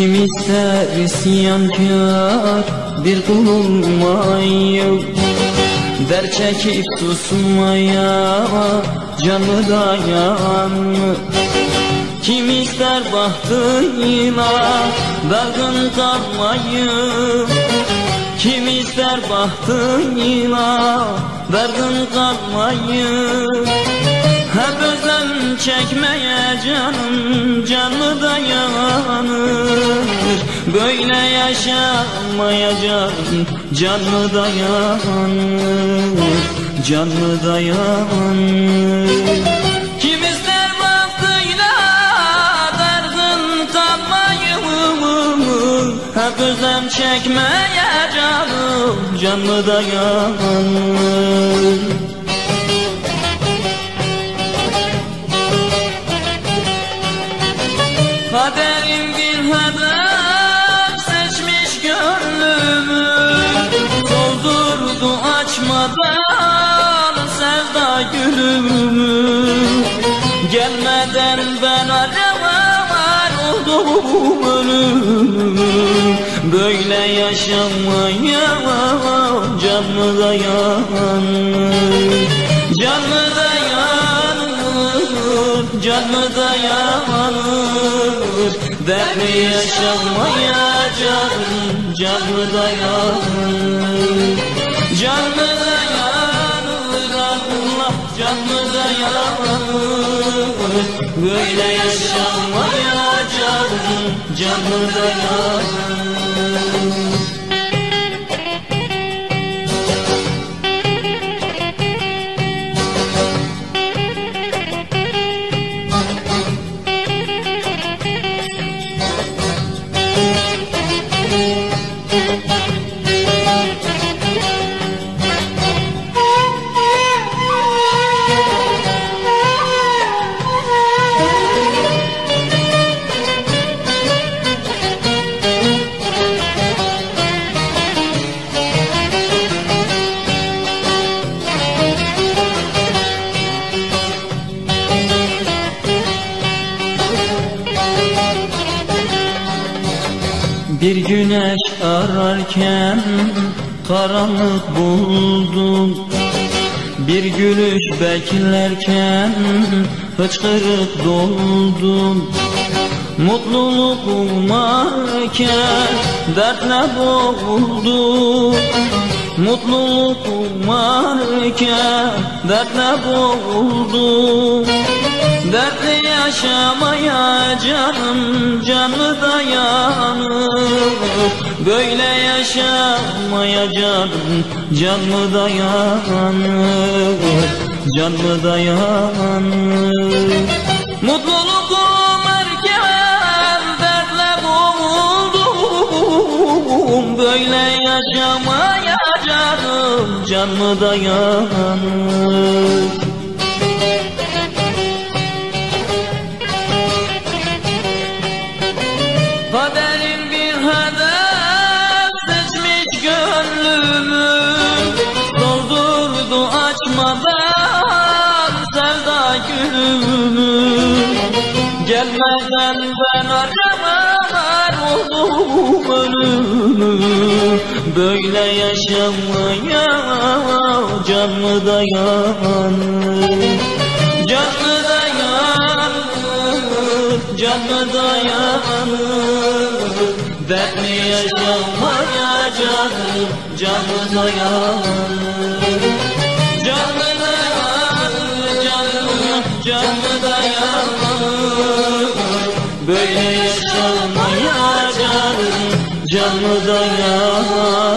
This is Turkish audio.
ister isyankar bir kulum ayım Der çekip susmaya canı dayan Kim ister bahtıyla dargın kalmayı Kim ister bahtıyla dargın kalmayı? Hep özlem çekmeye canım canlı dayanır Böyle yaşamaya canım canlı dayanır Canlı dayanır Kim ister baktıyla dargın kalmayı Hep özlem çekmeye canım canlı dayanır Gelmeden ben aramar oldum ölümü Böyle yaşamaya canlı dayanır. Canlı dayanır, canlı dayanır. Dertli yaşamaya canım, canlı dayanır. Canlı dayanır Allah, canlı dayanır Böyle yaşamaya canım, canlı dayanır Bir güneş ararken karanlık buldum. Bir gülüş beklerken hıçkırık doldum. Mutluluk umarken dertle boğuldum. Mutluluk umarken dertle boğuldum Dertli yaşamaya canım canı dayanır Böyle yaşamaya canım canlı dayanır Canlı dayanır Mutluluk umarken dertle boğuldum. Böyle yaşamaya canım canlı dayanır Gelmeden ben aramar oldum ölümü. Böyle yaşamaya canlı dayanır Canlı dayanır, canlı dayanır Dertli yaşamaya canım, canlı dayanır Böyle yaşamaya canım, canlı dayanır